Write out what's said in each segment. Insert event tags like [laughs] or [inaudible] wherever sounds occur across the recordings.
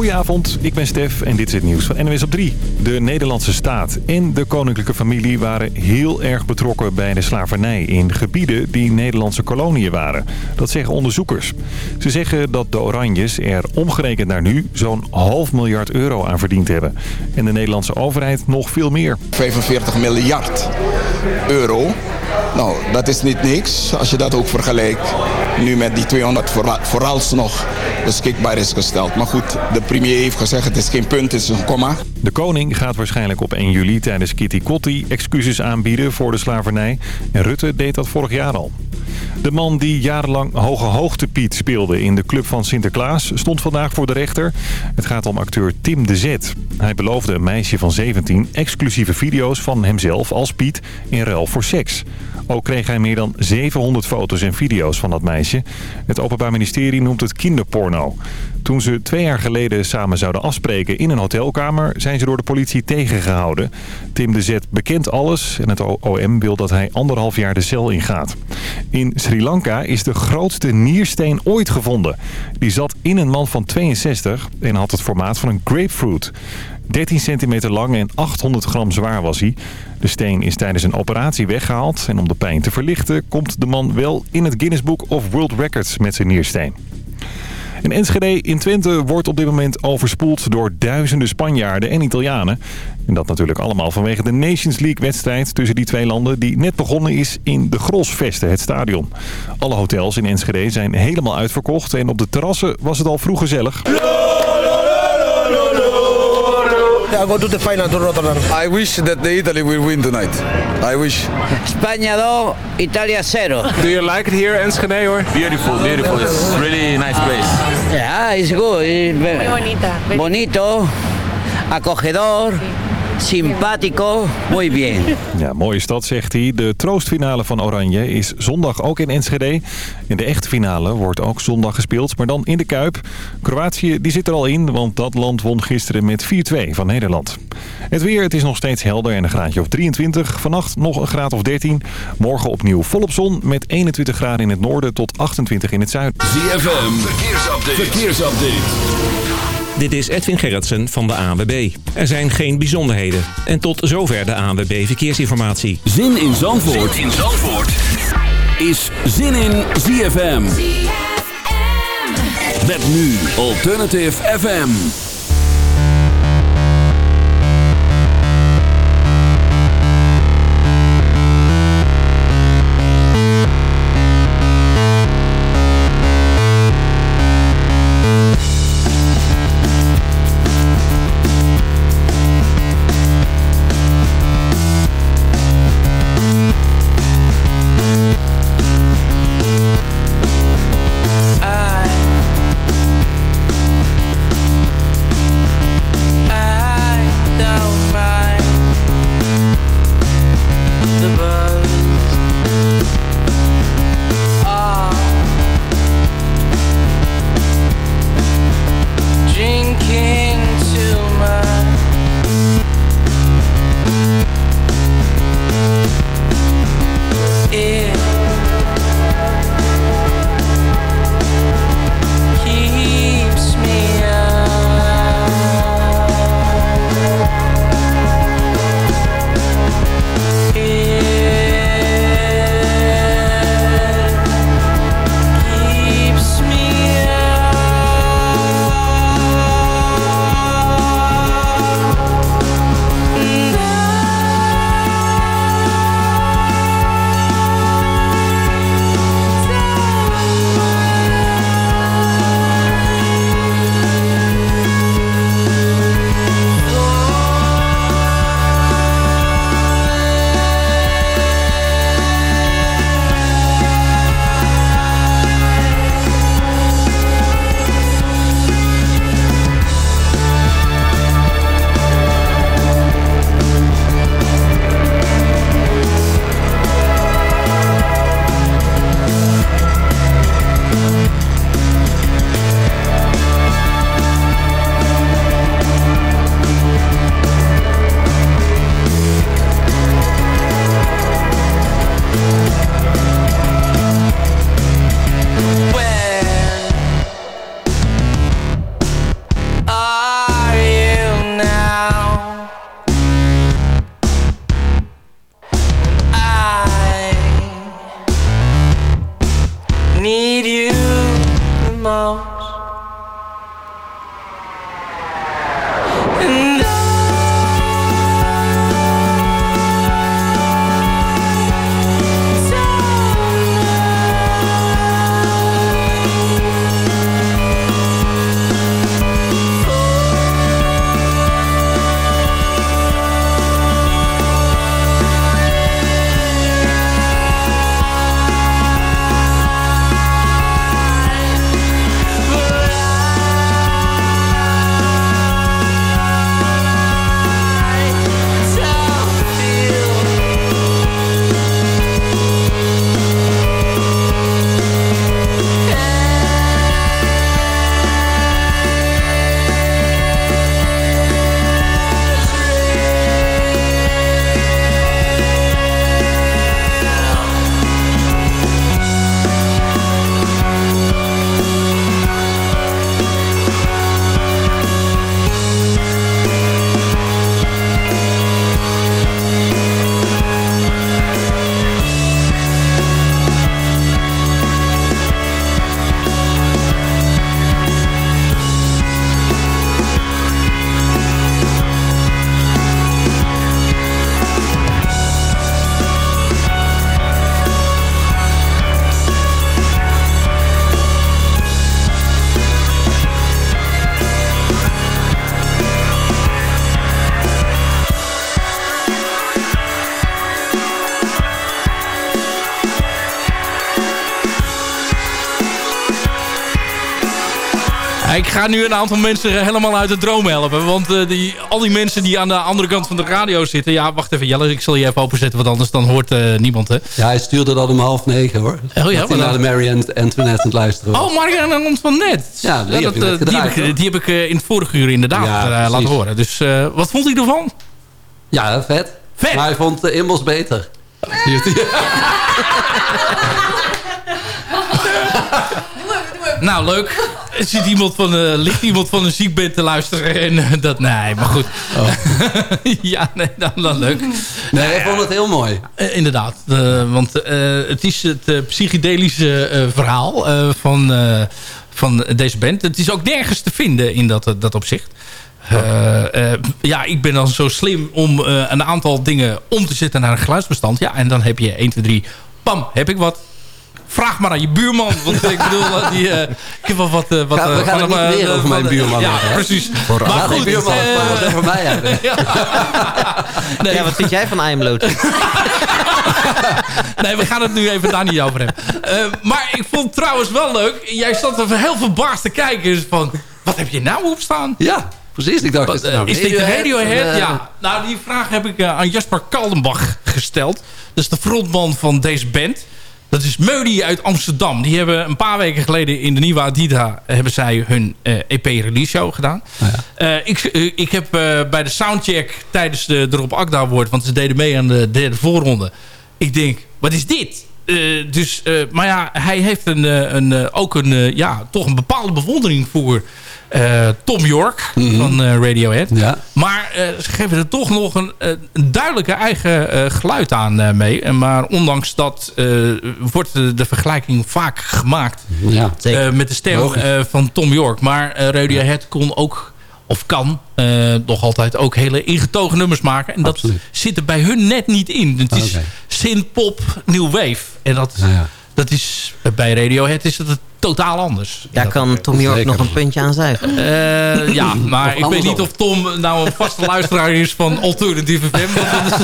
Goedenavond, ik ben Stef en dit is het nieuws van NWS op 3. De Nederlandse staat en de koninklijke familie waren heel erg betrokken bij de slavernij in gebieden die Nederlandse koloniën waren. Dat zeggen onderzoekers. Ze zeggen dat de Oranjes er omgerekend naar nu zo'n half miljard euro aan verdiend hebben. En de Nederlandse overheid nog veel meer. 45 miljard euro. Nou, dat is niet niks als je dat ook vergelijkt nu met die 200 vooralsnog beschikbaar is gesteld. Maar goed, de premier heeft gezegd het is geen punt, het is een komma. De koning gaat waarschijnlijk op 1 juli tijdens Kitty Kotti excuses aanbieden voor de slavernij. En Rutte deed dat vorig jaar al. De man die jarenlang Hoge Hoogte Piet speelde in de club van Sinterklaas stond vandaag voor de rechter. Het gaat om acteur Tim de Zet. Hij beloofde een meisje van 17 exclusieve video's van hemzelf als Piet in ruil voor seks. Ook kreeg hij meer dan 700 foto's en video's van dat meisje. Het Openbaar Ministerie noemt het kinderporno. Toen ze twee jaar geleden samen zouden afspreken in een hotelkamer... zijn ze door de politie tegengehouden. Tim de Zet bekent alles en het OM wil dat hij anderhalf jaar de cel ingaat. In Sri Lanka is de grootste niersteen ooit gevonden. Die zat in een man van 62 en had het formaat van een grapefruit. 13 centimeter lang en 800 gram zwaar was hij. De steen is tijdens een operatie weggehaald. En om de pijn te verlichten komt de man wel in het Guinness Book of World Records met zijn niersteen. En Enschede in Twente wordt op dit moment overspoeld door duizenden Spanjaarden en Italianen. En dat natuurlijk allemaal vanwege de Nations League-wedstrijd tussen die twee landen... die net begonnen is in de Grosvesten, het stadion. Alle hotels in Enschede zijn helemaal uitverkocht en op de terrassen was het al vroeg gezellig. I go to the final to Rotterdam. I wish that the Italy will win tonight. I wish. España 2, Italia 0. Do you like it here, Enschede, or? Beautiful, beautiful. It's really nice place. Yeah, it's good. Muy bonita. Bonito, acogedor. Simpatico, muy bien. Ja, mooie stad, zegt hij. De troostfinale van Oranje is zondag ook in Enschede. En de echte finale wordt ook zondag gespeeld, maar dan in de Kuip. Kroatië die zit er al in, want dat land won gisteren met 4-2 van Nederland. Het weer, het is nog steeds helder en een graadje of 23. Vannacht nog een graad of 13. Morgen opnieuw volop zon met 21 graden in het noorden tot 28 in het zuiden. ZFM, verkeersupdate. verkeersupdate. Dit is Edwin Gerritsen van de ANWB. Er zijn geen bijzonderheden. En tot zover de ANWB Verkeersinformatie. Zin in Zandvoort, zin in Zandvoort. is Zin in ZFM. ZFM. Met nu Alternative FM. Ga nu een aantal mensen helemaal uit de droom helpen. Want eh, die, al die mensen die aan de andere kant van de radio zitten... Ja, wacht even Jelle, ik zal je even openzetten. Want anders dan hoort eh, niemand hè. Ja, hij stuurde dat om half negen hoor. Oh ja, naar de Mary Antoinette aan het luisteren was. Oh, van net. Ja, die heb je dat, net eh, die, heb ik, die heb ik in het vorige uur inderdaad Ja, laten horen. Dus wat vond hij ervan? Ja, vet. Vet. Maar hij vond de Imbos beter. [laughs] [laughs] Nou, leuk. Er zit iemand van, eh, ligt iemand van een ziekbed te luisteren. En eh, dat, nee, maar goed. [laughs] ja, nee, dan, dan leuk. Nee, hij vond het heel mooi. Eh, inderdaad. Want het is het psychedelische verhaal van, van deze band. Het is ook nergens te vinden in dat, dat opzicht. Ja, ik ben dan zo slim om een aantal dingen om te zetten naar een geluidsbestand. Ja, en dan heb je 1, 2, 3. Pam, heb ik wat. Vraag maar aan je buurman. Want ik bedoel, eh, die, eh, ik heb wel wat... eh, wat Ga- we gaan het niet meer over mijn buurman Ja, precies. Voor maar goed, buurman het maar over mij hebben. [laughs] Nee, Ja, wat vind jij van IJmloot? [laughs] Nee, we gaan het nu even daar niet over hebben. Eh, maar ik vond het trouwens wel leuk. Jij stond er heel verbaasd te kijken. Dus van, wat heb je nou op staan? Ja, precies. Ik dacht, Wat, nou is dit Radiohead? Ja. Nou, die vraag heb ik aan Jasper Kaldenbach gesteld. Dat is de frontman van deze band. Dat is Meudi uit Amsterdam. Die hebben een paar weken geleden in de nieuwe Adida... hebben zij hun eh, EP-release show gedaan. Eh, ik, eh, ik heb eh, bij de soundcheck tijdens de Drop Akda Award... want ze deden mee aan de derde voorronde. Ik denk, wat is dit? Eh, dus, eh, maar ja, hij heeft een, eh, een, eh, ook een, eh, ja, toch een bepaalde bewondering voor eh, Tom York van eh, Radiohead. Ja. Maar eh, ze geven er toch nog een, eh, een duidelijke eigen eh, geluid aan eh, mee. En maar ondanks dat eh, wordt de, de vergelijking vaak gemaakt Ja. eh, met de stem eh, van Tom York. Maar eh, Radiohead kon ook, of kan, eh, nog altijd ook hele ingetogen nummers maken. En dat Absoluut. zit er bij hun net niet in. Het is Oké. synth-pop, new wave. En dat, ja. Dat is, bij Radiohead is het totaal anders. Daar kan Tom York nog een puntje aan zuigen. Eh, ja, maar ik weet niet of Tom nou een vaste luisteraar is van Alternative FM. Want dat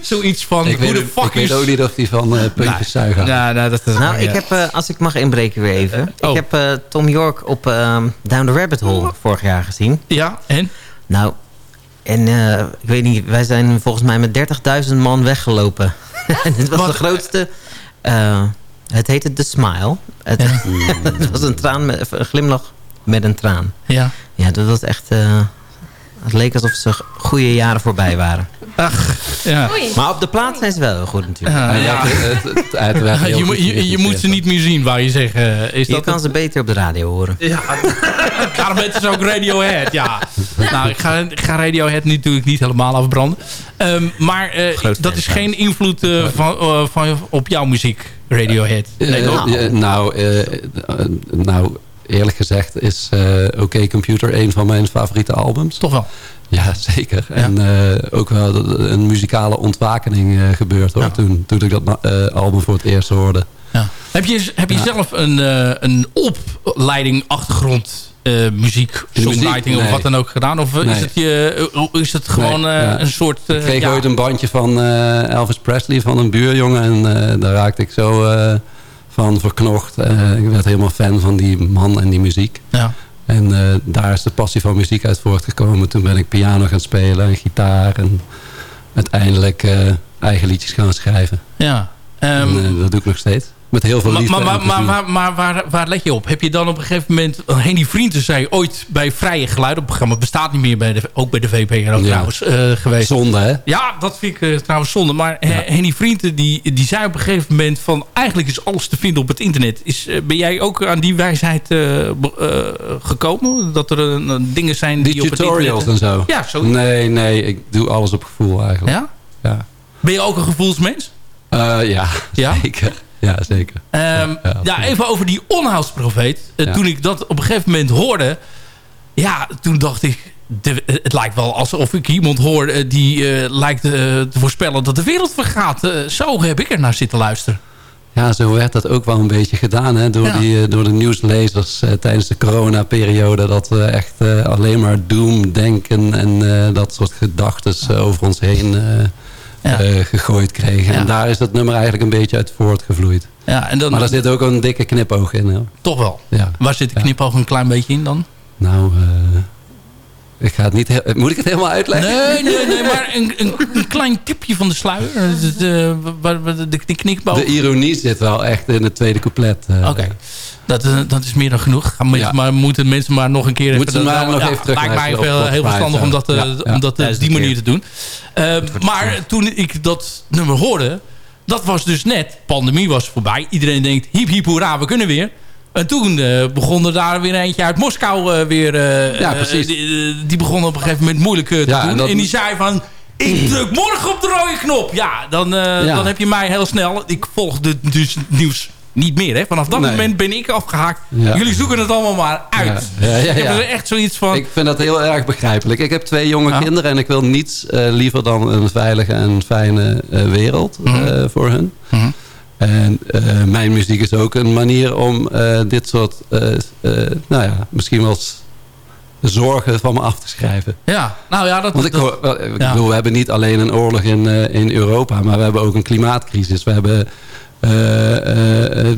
is [laughs] zoiets van, Ik hoe weet, de fuck ik weet is... ook niet of die van eh puntjes zuigen. Ja, nou, dat is Nou, ja. ik heb, eh, als ik mag inbreken weer even. Oh. Ik heb eh, Tom York op ehm, Down the Rabbit Hole vorig jaar gezien. Ja, en? Nou, en eh, ik weet niet, wij zijn volgens mij met 30.000 man weggelopen. [laughs] en dit was Wat? de grootste... het heette The Smile. Het, [laughs] het was een, traan met, een glimlach met een traan. Ja. Ja, dat was echt... eh, het leek alsof ze goede jaren voorbij waren. Ach, ja. Maar op de plaat zijn ze wel heel goed natuurlijk. Ja, En ja. dat- het, het, het werd heel Je, goed je, je moet ze niet meer zien, wou je zeggen. Is Je dat kan ze beter op de radio horen. Ja, [laughs] daarom het is ook Radiohead, ja. Nou, ik ga, ik ga Radiohead natuurlijk niet helemaal afbranden. Ehm, maar eh, dat fan is geen invloed eh, van, eh, van, op jouw muziek, Radiohead. Nee, Eh, nou, eh, eh, nou, eerlijk gezegd is eh OK Computer een van mijn favoriete albums. Toch wel. Ja, [laughs] zeker. En eh, ook wel een muzikale ontwakening eh, gebeurd hoor. Ja. Toen, toen ik dat eh, album voor het eerst hoorde. Ja. Heb je, heb je zelf een, een opleiding, achtergrond, muziek, In muziek? songwriting of wat dan ook gedaan? Of Nee. is, het je, is het gewoon Nee, een soort... ik kreeg ooit een bandje van Elvis Presley van een buurjongen. En daar raakte ik zo van verknocht. Ik werd helemaal fan van die man en die muziek. Ja. En eh, daar is de passie van muziek uit voortgekomen. Toen ben ik piano gaan spelen en gitaar. En uiteindelijk eh, eigen liedjes gaan schrijven. ja. Ehm, en, eh, dat doe ik nog steeds. Met heel veel Maar, liefde. maar, maar, maar, maar, waar, waar let je op? Heb je dan op een gegeven moment... Henny Vrienden zei ooit bij Vrije Geluid... op het programma bestaat niet meer, bij de, ook bij de VPRO Ja. trouwens, eh, geweest. Zonde, hè? Ja, dat vind ik eh, trouwens zonde. Maar eh, Henny Vrienden die, die zei op een gegeven moment... van eigenlijk is alles te vinden op het internet. Is, ben jij ook aan die wijsheid gekomen? Dat er dingen zijn die, Die op het tutorials internet... en zo. Ja, zo. Nee, nee, ik doe alles op gevoel eigenlijk. Ja? Ja, Ben je ook een gevoelsmens? Ja, Ja? [laughs] zeker. Ja, zeker. Ehm, Ja, even over die onhoudsprofeet. Eh. Toen ik dat op een gegeven moment hoorde... Ja, toen dacht ik... De, het lijkt wel alsof ik iemand hoor eh, die eh, lijkt eh, te voorspellen dat de wereld vergaat. Eh, zo heb ik er naar zitten luisteren. Ja, zo werd dat ook wel een beetje gedaan hè, door, die, eh, door de nieuwslezers eh, tijdens de coronaperiode. Dat we echt eh, alleen maar doom denken en eh, dat soort gedachten over ons heen eh, Ja. eh, gegooid kregen. Ja. En daar is dat nummer eigenlijk een beetje uit voortgevloeid. Ja, en dan Maar daar zit ook een dikke knipoog in. Hè. toch wel. Ja. Waar zit de knipoog een klein beetje in dan? Nou, eh, ik ga het niet... Moet ik het helemaal uitleggen? Nee, nee, nee, maar een, een, een klein tipje van de sluier. Eh, De, de, de, de knikboog. De ironie zit wel echt in het tweede couplet. eh. Oké. Dat, eh, dat is meer dan genoeg. Gaan maar, moeten mensen maar nog een keer... Moeten even, ze dat- maar nog ja, even terug Lijkt mij op heel, verstandig om dat, Ja, ja. om dat Duizend die manier keer. te doen. Maar toen ik dat nummer hoorde... Dat was dus net. Pandemie was voorbij. Iedereen denkt, hiep hiep hoera, we kunnen weer. En toen eh, begon er daar weer eentje uit Moskou eh, weer... eh, Ja, precies. die, die begon op een gegeven moment moeilijk te Ja, en doen. dat- En die zei van... Ik druk morgen op de rode knop. Ja, dan, Ja. dan heb je mij heel snel... Ik volgde dus het nieuws niet meer. Hè. Vanaf dat Nee. moment ben ik afgehaakt. Ja. Jullie zoeken het allemaal maar uit. Ja, ja, ja, Ik heb er echt zoiets van... Ik vind dat heel erg begrijpelijk. Ik heb twee jonge kinderen en ik wil niets liever dan een veilige en fijne wereld Mhm. voor hun. En eh, mijn muziek is ook een manier om eh, dit soort, eh, eh, nou ja, misschien wel eens zorgen van me af te schrijven. Ja, nou ja, dat... Want ik, dat- hoor, wel, ik ja. bedoel, we hebben niet alleen een oorlog in, eh, in Europa, maar we hebben ook een klimaatcrisis. We hebben... eh, eh, eh, eh,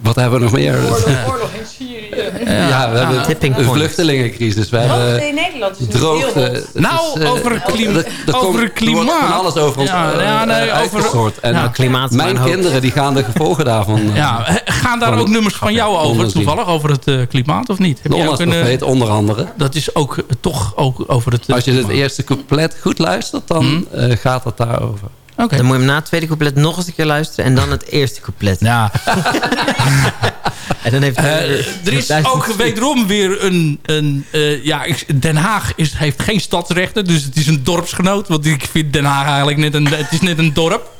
wat hebben we nog meer? Oorlog [laughs] in Syrië. Ja, we hebben Tipping een point. vluchtelingencrisis. We hebben in Nederland is droogte. Nou, is, eh, over klim- er- er over komt- Er klimaat. wordt van alles over ons Ja, eh, ja, nee, eh, over-. En Ja, klimaat mijn kinderen die gaan de gevolgen daarvan... eh, ja, gaan daar ook nummers van jou over, toevallig, over het eh, klimaat of niet? Heb De jij ook een, eh, Onlandsprofeet onder andere. Dat is ook eh, toch ook over het... eh, Als je het klimaat. eerste couplet goed luistert, dan eh, gaat het daarover. Oké. Dan moet je hem na het tweede couplet nog eens een keer luisteren. En dan het eerste couplet. Ja. [laughs] en dan heeft Eh, er is ook wederom weer een... een eh, ja, Den Haag is, heeft geen stadsrechten, dus het is een dorpsgenoot. Want ik vind Den Haag eigenlijk net een... Het is net een dorp.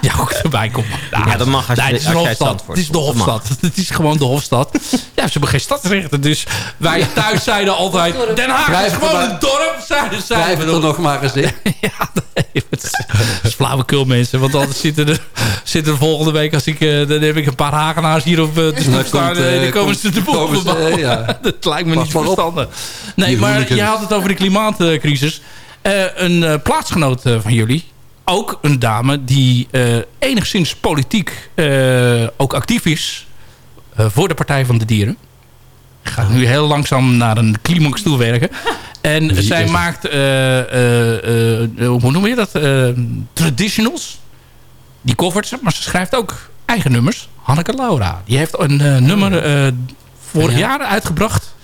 Ja, ook erbij komt. Ja, dat mag als je- nee, het is als een hofstad. Het is de hofstad. Het is gewoon de hofstad. Ja, ze hebben geen stadsrechten. Dus wij thuis zeiden altijd... Den Haag is gewoon maar- een dorp. Zeiden, het we er nog maar eens in. [laughs] ja, nee, het is, het is flauwekul mensen. Want anders zitten er, zitten er volgende week... Als ik, eh, dan heb ik een paar Hagenaars hier op eh, de stoep Dan staan. komt, eh, eh, dan komen ze de boel ze, eh, ja. [laughs] Dat lijkt me Pas niet verstandig. Nee, maar je had het over de klimaatcrisis. Eh, een eh, plaatsgenoot van jullie... Ook een dame die eh, enigszins politiek eh, ook actief is... eh, voor de Partij van de Dieren. Gaat nu heel langzaam naar een climax toe werken. En Wie zij maakt, hoe noem je dat? Traditionals. Die covert ze, maar ze schrijft ook eigen nummers. Hanneke Laura. Die heeft een nummer eh, vorig Ja. jaar uitgebracht.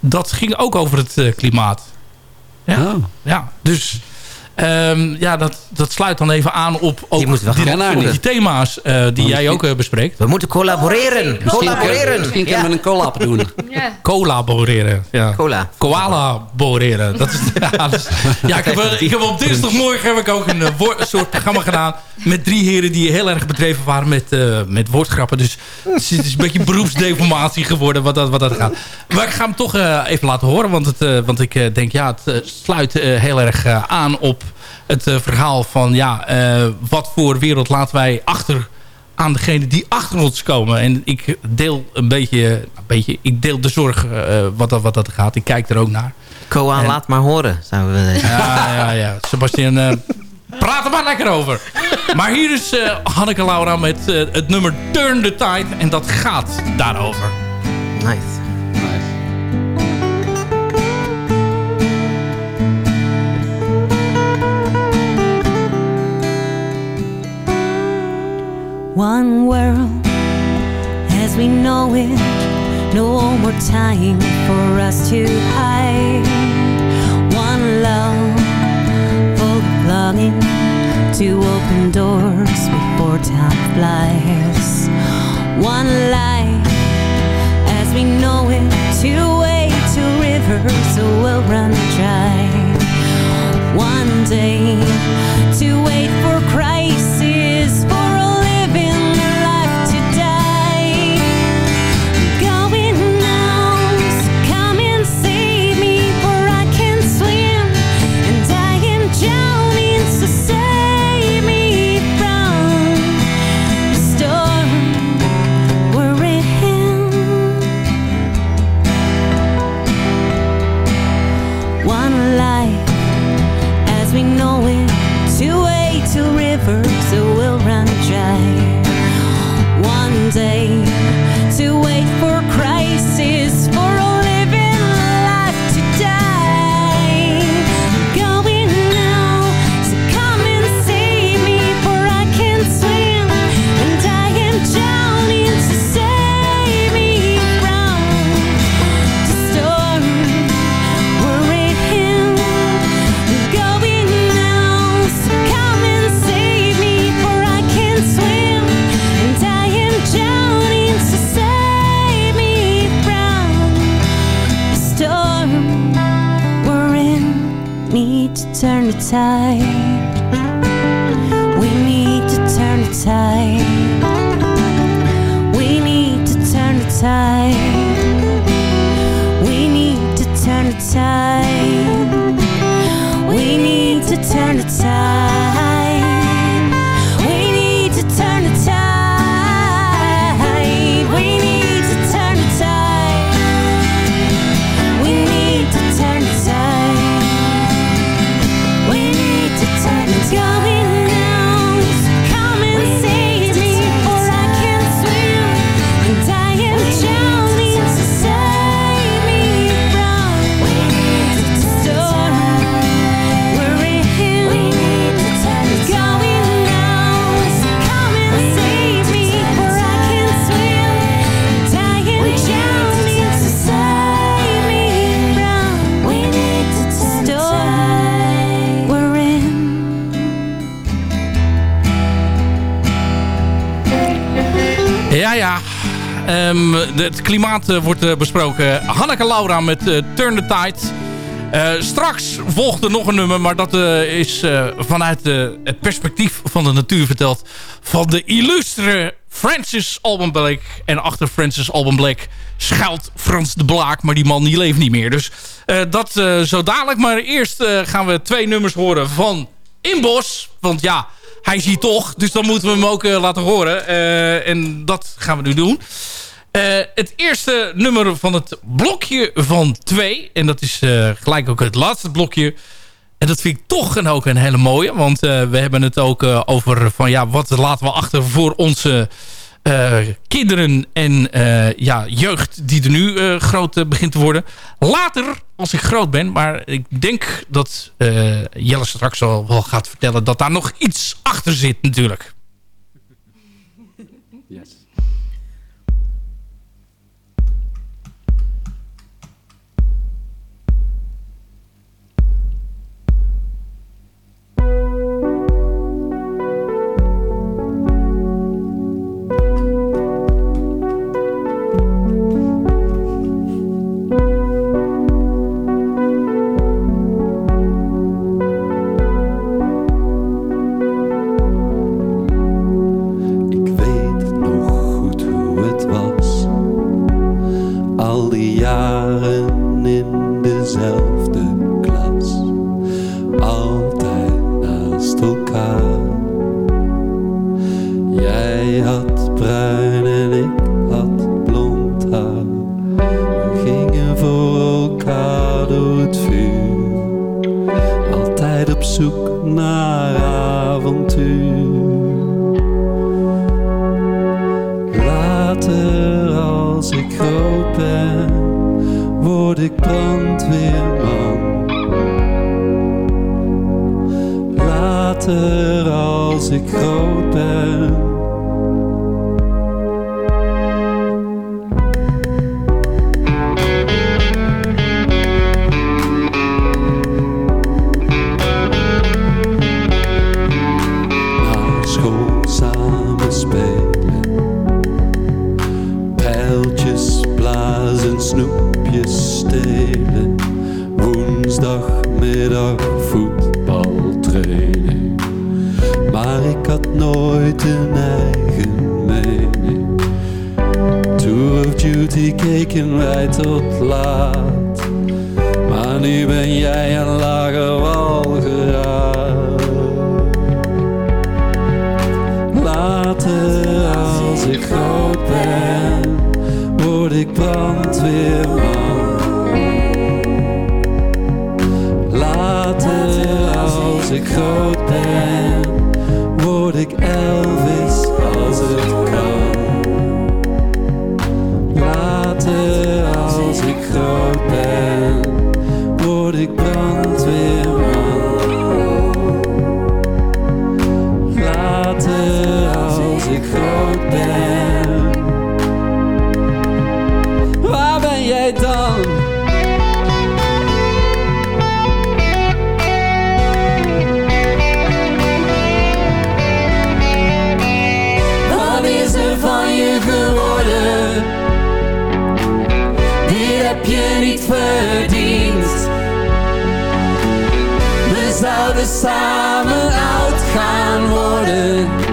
Dat ging ook over het klimaat. Ja, Oh. ja dus... ehm, ja, dat, dat sluit dan even aan op ook die, die thema's eh, die jij ook eh, bespreekt. We moeten collaboreren. Misschien, Collaboreren. misschien kunnen we een collab doen. Ja. Collaboreren. Ja. Cola. Koalaboreren. Dat is, [laughs] ja, dus- ja, ik, heb, eh, ik heb op dinsdagmorgen heb ik ook een, soort programma gedaan... met drie heren die heel erg bedreven waren met, eh, met woordgrappen. Dus het is, een beetje beroepsdeformatie geworden wat dat, wat dat gaat. Maar ik ga hem toch even laten horen. Want, het, eh, want ik eh, denk, ja, het sluit heel erg aan op het eh, verhaal van... ja, eh, wat voor wereld laten wij achter aan degene die achter ons komen. En ik deel een beetje, een beetje ik deel de zorg eh, wat, dat, wat dat gaat. Ik kijk er ook naar. Koa, laat maar horen. Zouden we zeggen. Ja, ja, ja. Sebastian, eh, praat er maar lekker over. Maar hier is Hanneke Laura met het nummer Turn the Tide. En dat gaat daarover. Nice. One world as we know it, no more time for us to hide. One love full of longing to open doors before time flies. One life as we know it, two way to rivers so we'll run dry. One day to wait for crisis to wait for Christ het klimaat eh, wordt eh, besproken. Hanneke Laura met eh, Turn the Tide. Straks volgt er nog een nummer, maar dat is vanuit het perspectief van de natuur verteld. Van de illustre Francis Alban Blake. En achter Francis Alban Blake schuilt Frans de Blaak, maar die man die leeft niet meer. Dus dat eh, zo dadelijk. Maar eerst gaan we twee nummers horen van Inbos. Want ja, hij hier toch, dus dan moeten we hem ook laten horen. En dat gaan we nu doen. Eh, het eerste nummer van het blokje van twee. En dat is eh, gelijk ook het laatste blokje. En dat vind ik toch en ook een hele mooie. Want eh, we hebben het ook over van ja, wat laten we achter voor onze kinderen en ja, jeugd die er nu groot begint te worden. Later, als ik groot ben, maar ik denk dat Jelle straks al wel gaat vertellen dat daar nog iets achter zit natuurlijk. Later als ik groot ben. verdient. We zouden samen oud gaan worden.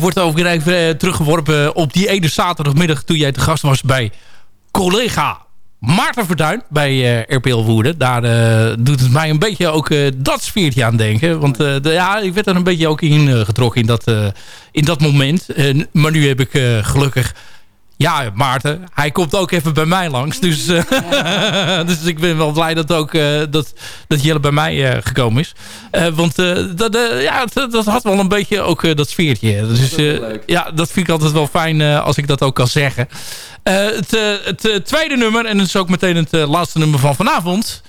Ja, ik, ik word overigens eh, teruggeworpen op die ene zaterdagmiddag... toen jij te gast was bij collega Maarten Verduin bij eh, RPL Woerden. Daar eh, doet het mij een beetje ook eh, dat sfeertje aan denken. Want eh, ja, ik werd er een beetje ook in eh, getrokken in dat, eh, in dat moment. En maar nu heb ik eh, gelukkig... Ja, Maarten, hij komt ook even bij mij langs. Dus, eh, [laughs] dus ik ben wel blij dat, ook, eh, dat, dat Jelle bij mij eh, gekomen is. Want dat, ja, dat, dat had wel een beetje ook dat sfeertje. Dus, ja, dat vind ik altijd wel fijn als ik dat ook kan zeggen. Het het tweede nummer, en dat is ook meteen het laatste nummer van vanavond.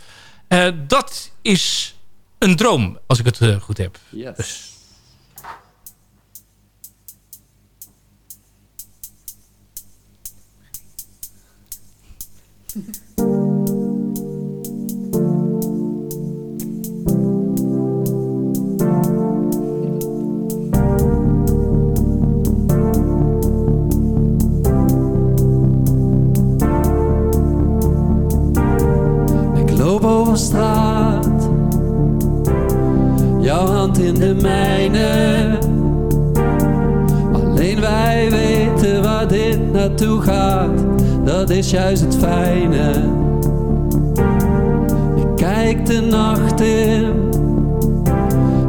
dat is een droom, als ik het goed heb. Dus- Ik loop over straat, jouw hand in de mijne. Alleen wij weten waar dit naartoe gaat, dat is juist het fijne. Ik kijk de nacht in,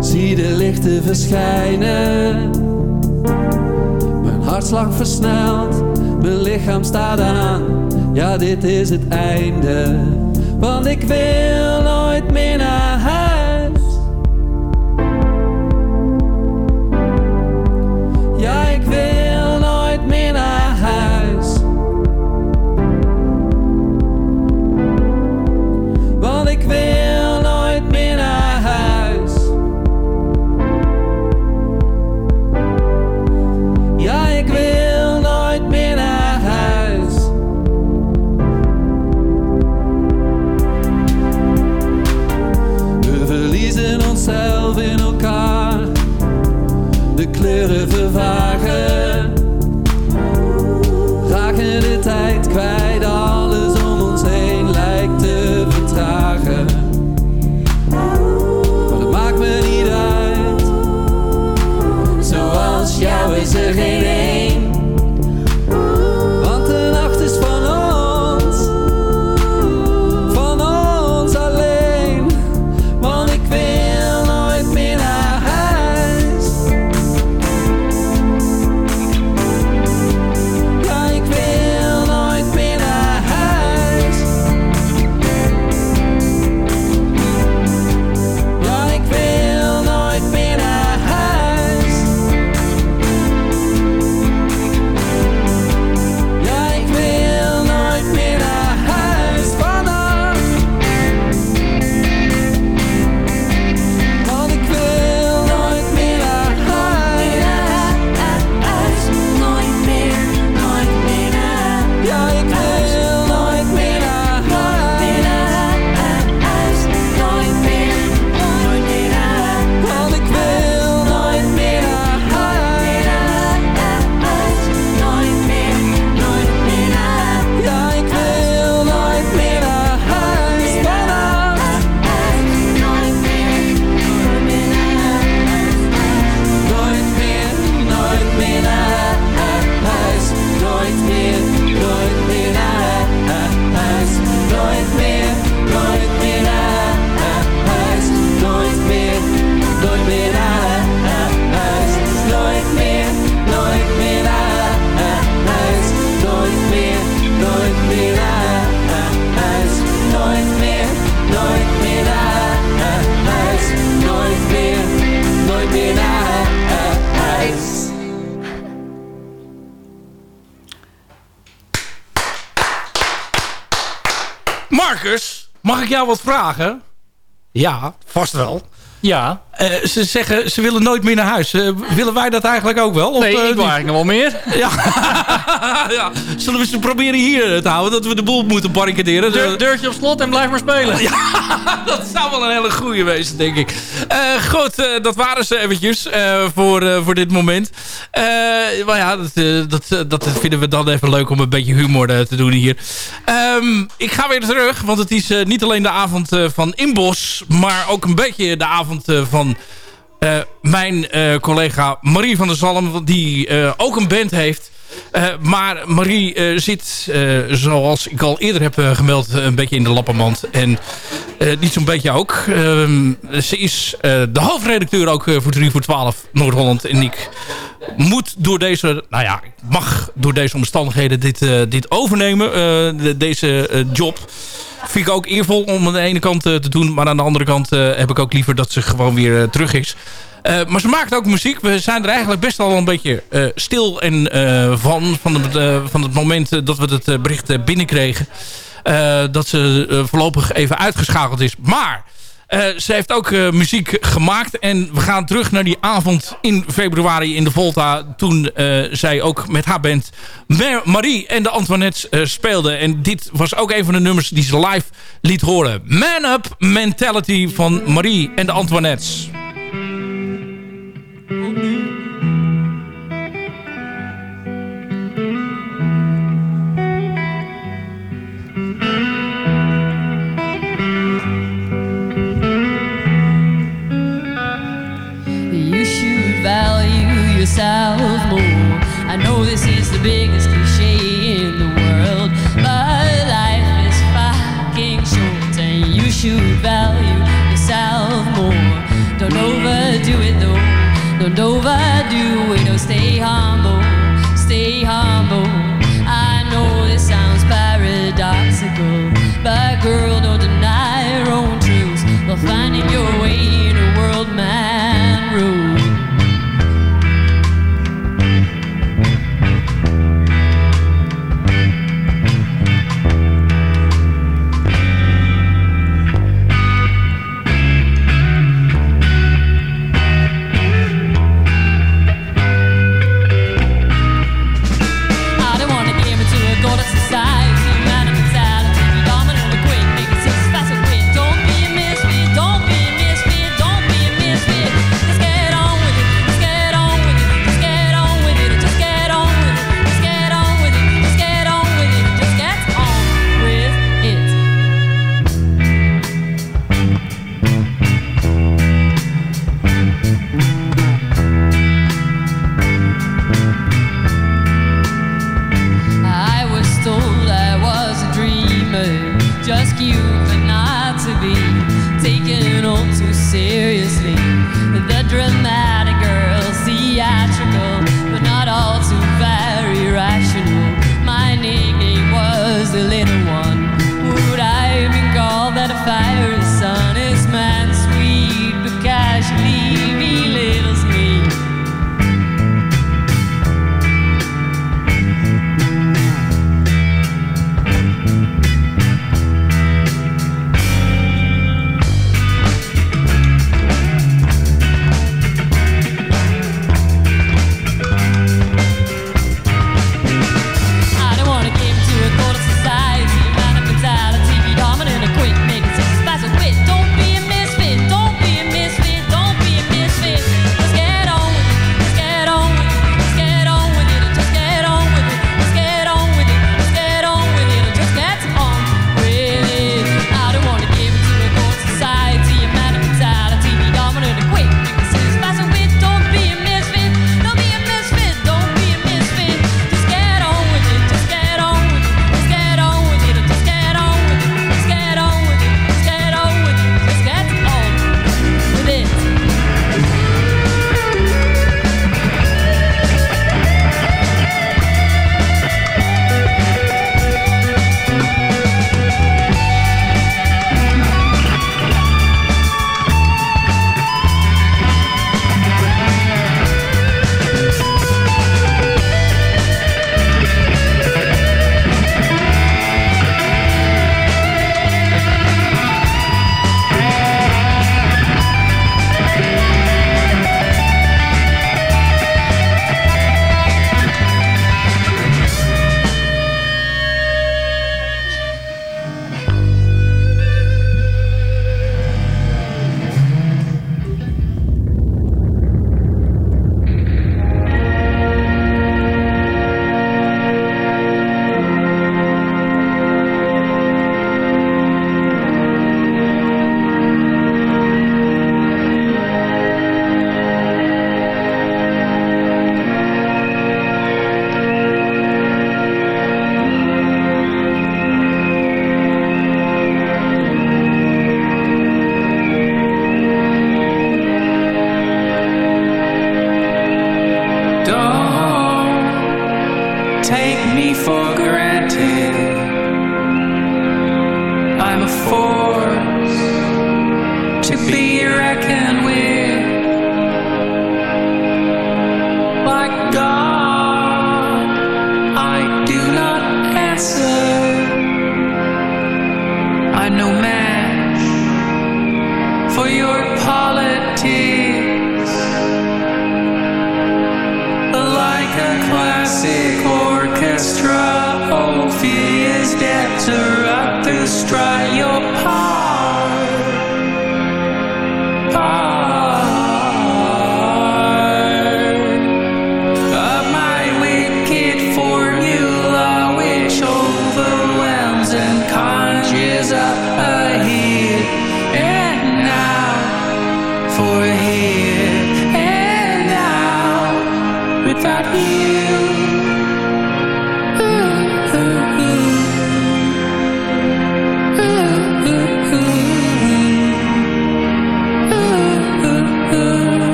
zie de lichten verschijnen. Mijn hartslag versnelt, mijn lichaam staat aan, ja dit is het einde. Want ik wil nooit meer naar jou wat vragen? Ja, vast wel. Ja. Eh, ze zeggen, ze willen nooit meer naar huis. Eh, willen wij dat eigenlijk ook wel? Of, Nee, eh, ik wil niet? eigenlijk nog wel meer. [laughs] Ja. [laughs] ja. Zullen we ze proberen hier te houden? Dat we de boel moeten barricaderen? Deur- deurtje op slot en blijf maar spelen. [laughs] dat zou wel een hele goede wezen, denk ik. Eh, goed, eh, dat waren ze eventjes eh, voor, eh, voor dit moment. Eh, maar ja, dat, eh, dat, eh, dat vinden we dan even leuk om een beetje humor eh, te doen hier. Ehm, ik ga weer terug, want het is eh, niet alleen de avond eh, van Inbos... maar ook een beetje de avond eh, eh, mijn eh, collega Marie van der Zalm, die eh, ook een band heeft. Maar Marie zit, zoals ik al eerder heb gemeld, een beetje in de lappenmand. En niet zo'n beetje ook. Ehm, ze is de hoofdredacteur ook voor 3 voor 12 Noord-Holland. En ik moet door deze, nou ja, mag door deze omstandigheden dit, dit overnemen. de- deze job. Vind ik ook eervol om aan de ene kant eh, te doen. Maar aan de andere kant eh, heb ik ook liever dat ze gewoon weer eh, terug is. Maar ze maakt ook muziek. We zijn er eigenlijk best wel een beetje stil en, van. Van het, van het moment dat we het bericht binnenkregen. Dat ze voorlopig even uitgeschakeld is. Maar ze heeft ook eh, muziek gemaakt. En we gaan terug naar die avond in februari in de Volta. Toen eh, zij ook met haar band Mar- Marie en de Antoinettes eh, speelde. En dit was ook een van de nummers die ze live liet horen. Man Up Mentality van Marie en de Antoinettes. too seriously. The dramatic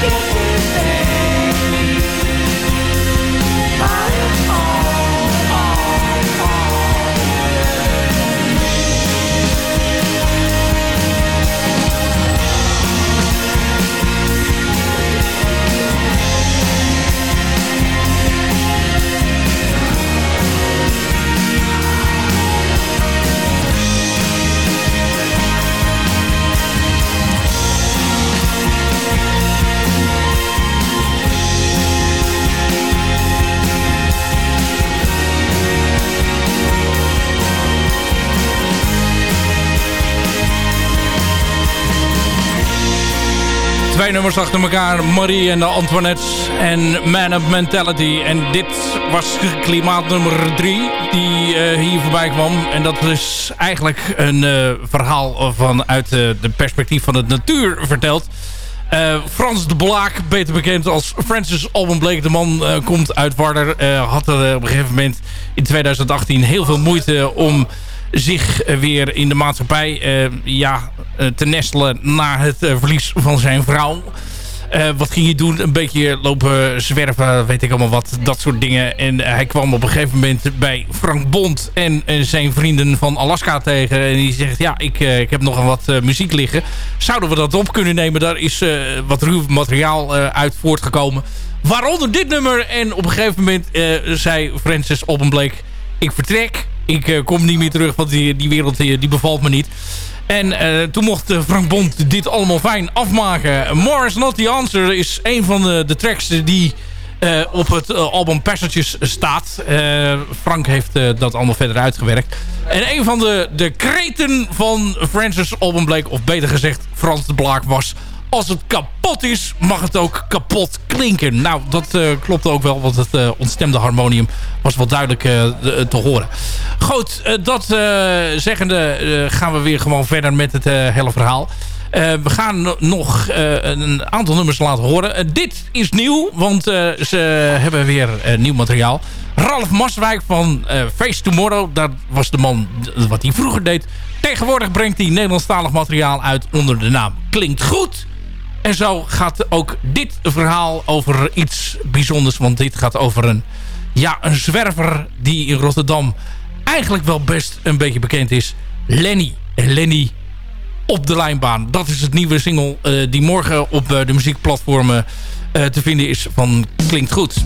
your birthday Nummers achter elkaar. Marie en de Antoinettes en Man of Mentality. En dit was klimaat nummer drie die eh, hier voorbij kwam. En dat is eigenlijk een eh, verhaal vanuit uh, de perspectief van het natuur verteld. Frans de Blaak, beter bekend als Francis Alban Blake. De man komt uit Warder. Had er op een gegeven moment in 2018 heel veel moeite om zich weer in de maatschappij ja, te nestelen na het verlies van zijn vrouw. wat ging hij doen? Een beetje lopen zwerven, weet ik allemaal wat. Dat soort dingen. En hij kwam op een gegeven moment bij Frank Bond en, en zijn vrienden van Alaska tegen. En die zegt, ja, ik, ik heb nog wat muziek liggen. Zouden we dat op kunnen nemen? Daar is wat ruw materiaal uit voortgekomen. Waaronder dit nummer. En op een gegeven moment zei Francis Oppenbleek... ik vertrek, ik uh, kom niet meer terug, want die, die wereld die, die bevalt me niet. En uh, toen mocht Frank Bond dit allemaal fijn afmaken. More is not the answer is een van de, de tracks die eh, op het eh, album Passages staat. Eh, Frank heeft eh, dat allemaal verder uitgewerkt. En een van de, de kreten van Francis album bleek, of beter gezegd Frans de Blaak, was... Als het kapot is, mag het ook kapot klinken. Nou, dat eh, klopt ook wel, want het eh, ontstemde harmonium was wel duidelijk eh, te horen. Goed, dat zeggende gaan we weer gewoon verder met het hele verhaal. We gaan no- nog een aantal nummers laten horen. Dit is nieuw, want ze hebben weer nieuw materiaal. Ralf Maswijk van Face Tomorrow. Dat was de man wat hij vroeger deed. Tegenwoordig brengt hij Nederlandstalig materiaal uit onder de naam Klinkt Goed. En zo gaat ook dit verhaal over iets bijzonders. Want dit gaat over een, ja, een zwerver die in Rotterdam eigenlijk wel best een beetje bekend is. Lenny. En Lenny op de lijnbaan. Dat is het nieuwe single eh, die morgen op eh, de muziekplatformen eh, te vinden is van Klinkt Goed.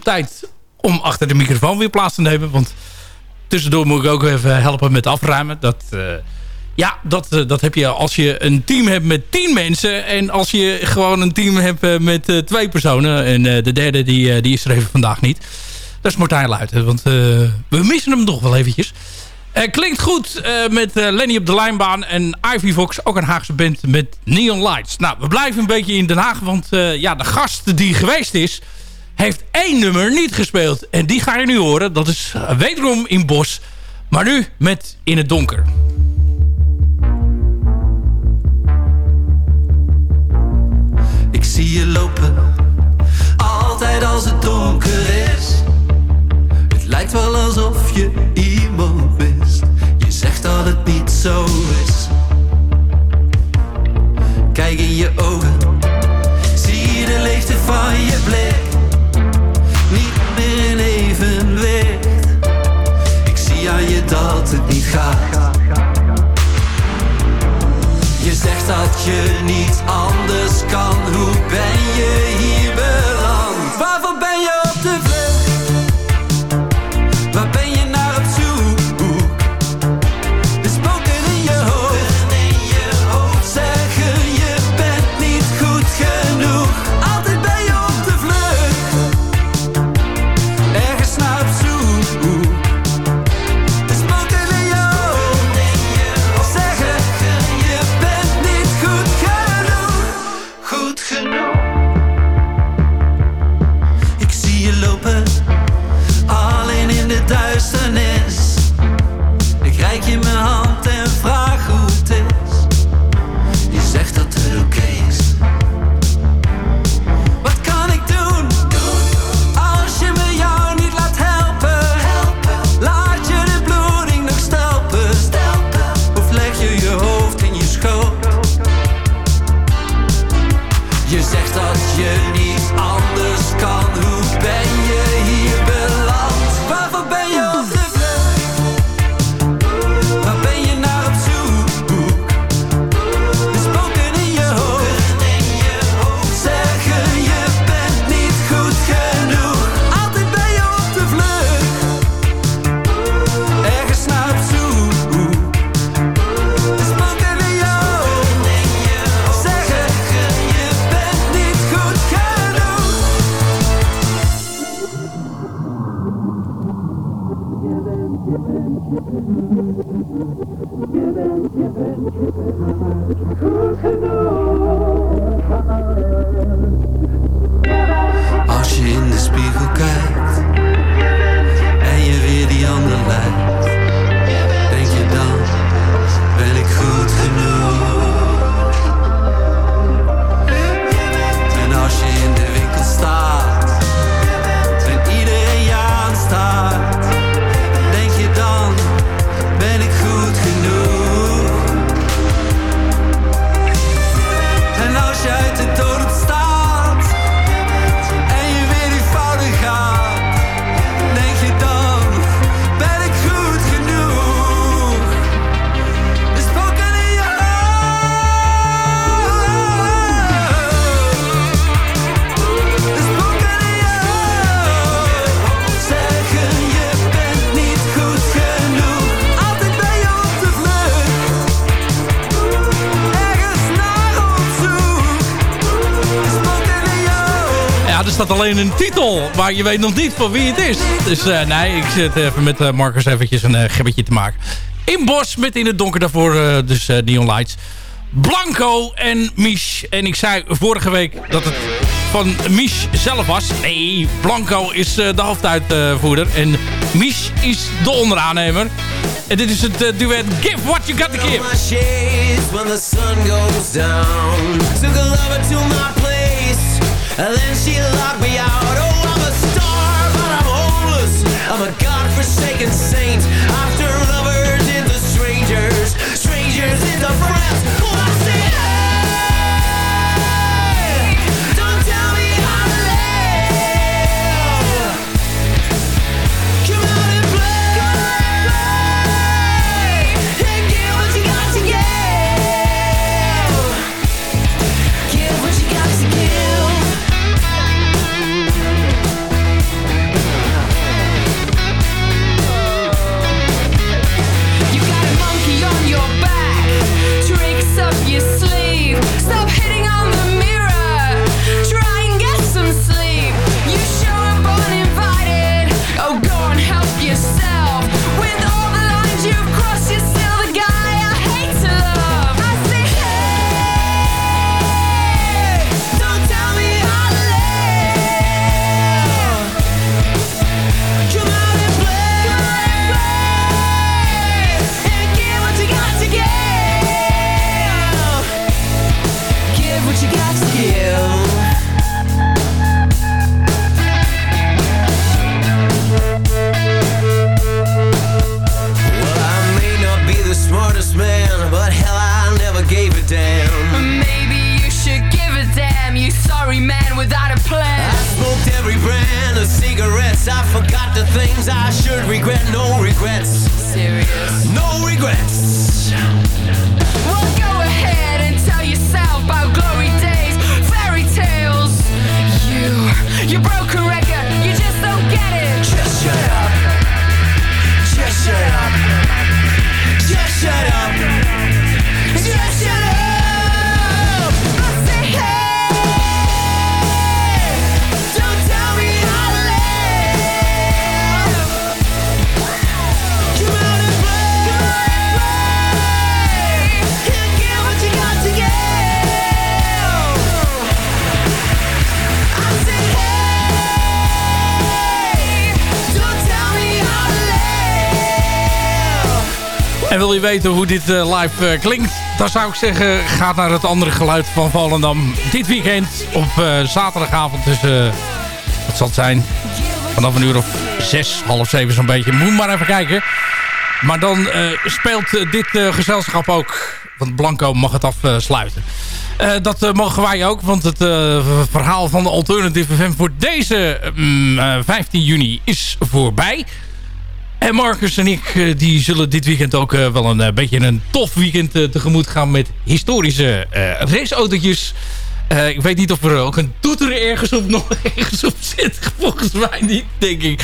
Tijd om achter de microfoon weer plaats te nemen. Want tussendoor moet ik ook even helpen met afruimen. Dat, eh, ja, dat, eh, dat heb je als je een team hebt met tien mensen. En als je gewoon een team hebt eh, met twee personen. En de derde die, die is er even vandaag niet. Dat is Martijn Luiten. Want we missen hem toch wel eventjes. Klinkt goed met Lenny op de lijnbaan en Ivy Fox, ook een Haagse band met Neon Lights. Nou, we blijven een beetje in Den Haag, want ja, de gast die geweest is, heeft één nummer niet gespeeld. En die ga je nu horen, dat is wederom in Bos, maar nu met In het Donker. Ik zie je lopen, altijd als het donker is. Het lijkt wel alsof je iemand mist. Je zegt dat het niet zo is. Kijk in je ogen, zie je de leegte van je blik. Ik zie aan je dat het niet gaat. Je zegt dat je niet anders kan. Hoe ben je hier staat alleen een titel, maar je weet nog niet van wie het is. Dus eh, nee, ik zit even met eh, Marcus eventjes een uh, gebbetje te maken. In Bos, met in het donker daarvoor dus Neon Lights. Blanco en Mich. En ik zei vorige week dat het van Mich zelf was. Nee, Blanco is de hoofduitvoerder. en Mich is de onderaannemer. En dit is het duet Give What You Got To Give. And then she locked me out. Oh, I'm a star, but I'm homeless. I'm a godforsaken saint. After lovers into strangers, strangers into friends. Oh, weten hoe dit eh, live eh, klinkt? Dan zou ik zeggen, ga naar het andere geluid van Volendam. Dit weekend op eh, zaterdagavond tussen, wat zal het zijn? Vanaf een uur of zes, half zeven zo'n beetje. Moet maar even kijken. Maar dan speelt dit gezelschap ook. Want Blanco mag het afsluiten. Dat mogen wij ook, want het verhaal van de Alternative FM voor deze mm, eh, 15 juni is voorbij. En Marcus en ik eh, die zullen dit weekend ook eh, wel een eh, beetje een tof weekend tegemoet gaan met historische raceautootjes. Ik weet niet of er ook een toeter ergens op, [laughs] nog ergens op zit. Volgens mij niet, denk ik.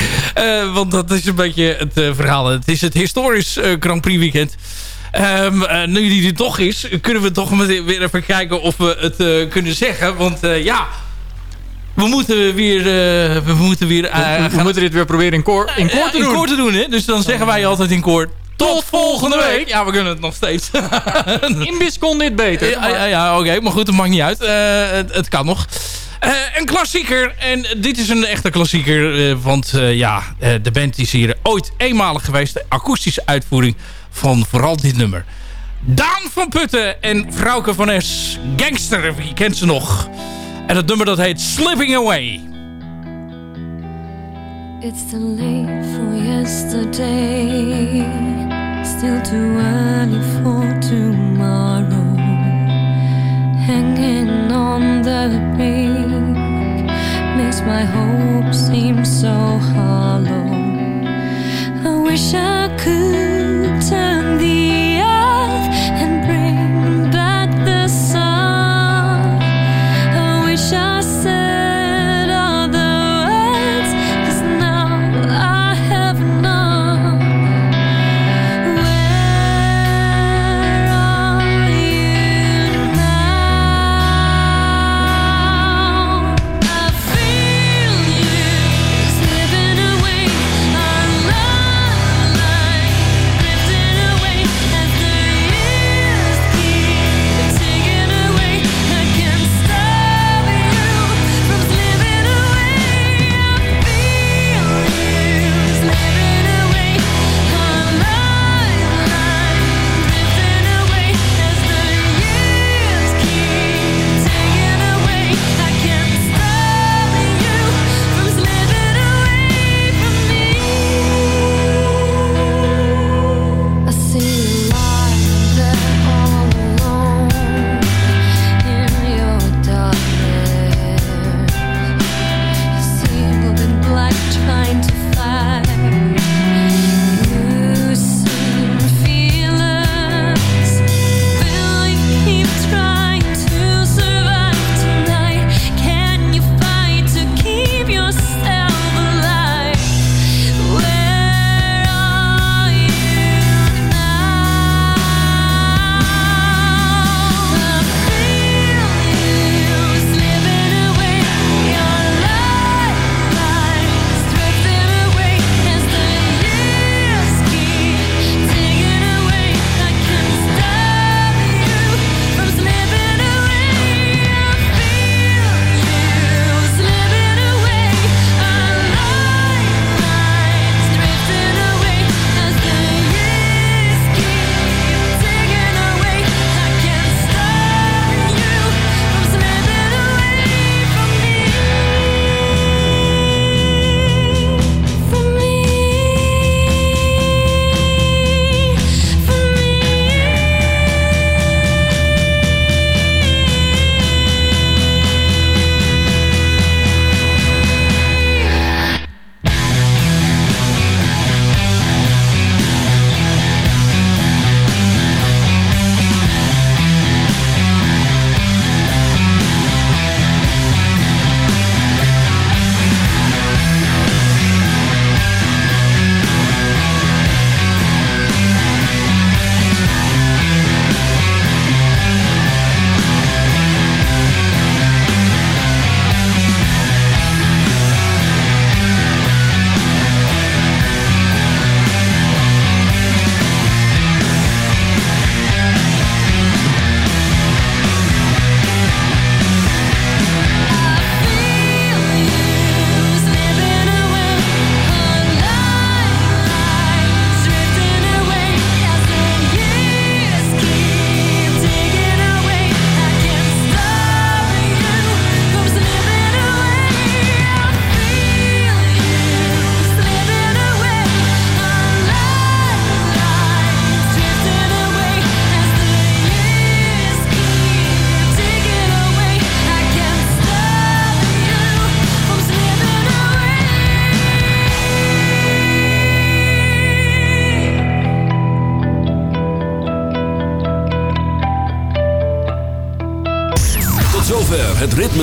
Want dat is een beetje het verhaal. Het is het historisch Grand Prix weekend. Ehm, eh, nu die er toch is, kunnen we toch weer even kijken of we het kunnen zeggen. Want ja, we moeten weer... eh, we moeten weer eh, we, we moeten dit weer proberen in koor, in koor te in doen. koor te doen, hè? Dus dan zeggen wij altijd in koor... Tot volgende week! Ja, we kunnen het nog steeds. [laughs] Inbis kon dit beter. Ja, ja, ja oké. Maar goed, dat maakt niet uit. Eh, het, het kan nog. Eh, een klassieker. En dit is een echte klassieker. eh, want eh, ja, eh, de band is hier ooit eenmalig geweest. De akoestische uitvoering van vooral dit nummer. Daan van Putten en Frauke van Es. Gangster, wie kent ze nog? En het nummer dat heet Slipping Away. It's too late for yesterday, still too early for tomorrow. Hanging on the brink makes my hope seem so hollow. I wish I could